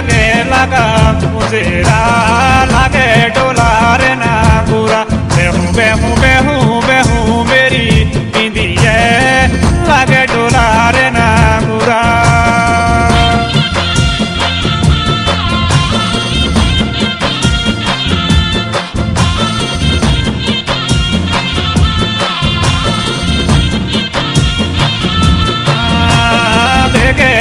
लगा मुझे लागे डोला रे ना बुरा। बेहू बेहू बेहू बेहू मेरी बिंदी है। लागे डोला रे ना बुरा। देखे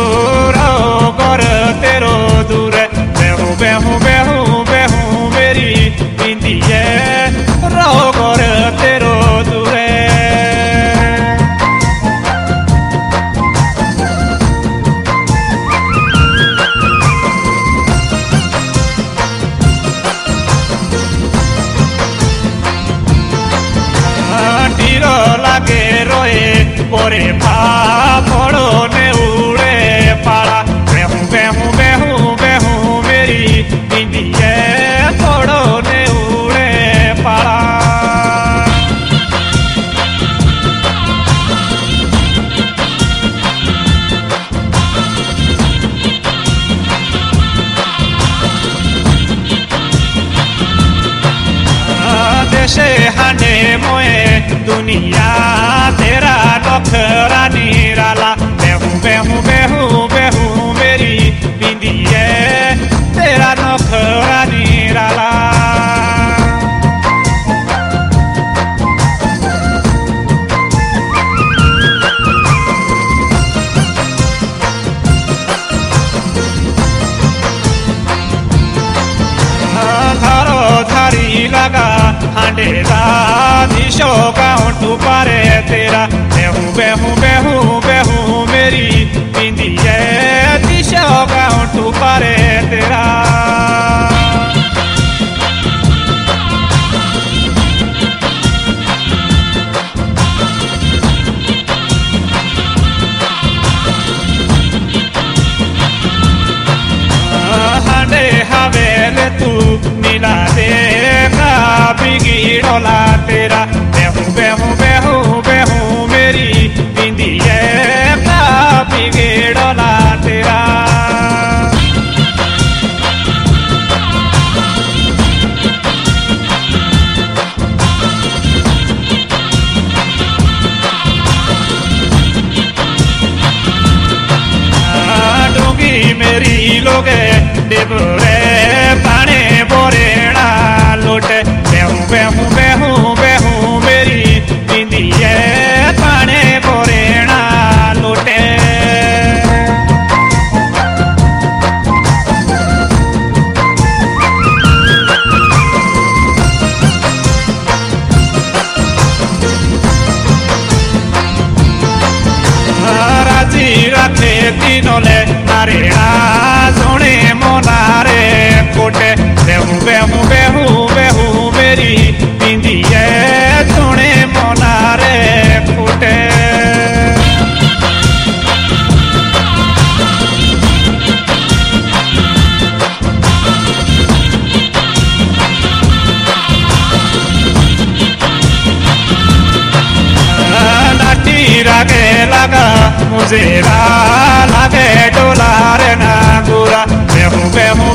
लागो मेरे दिलाड़ू रहो कर तेरो दूर बेहू बेहू बेहू बेहू मेरी बिंदी है रहो कर तेरो दूर তীর লাগে রয়ে পরে পা दुनिया तेरा नखरा निराला बेहू बेहू बेहू बेहू लगा हांडेरा का गाँटू पारे तेरा। बेहू बेहू बेहू बेहू मेरी बिंदी है। दिशो का गाँटू पारे तेरा। तू मिला दे। लोगे डेबरे, पाने बोरेड़ा लोटे। बेहू बेहू बेहू बेहू मेरी बिंदिए पाने बोरेड़ा लोटे। राज़ी राते तीनों ले नारेड़ा लगे लगा मुझे रा लगे डोला रे ना गुरा मैं हूँ मैं हूँ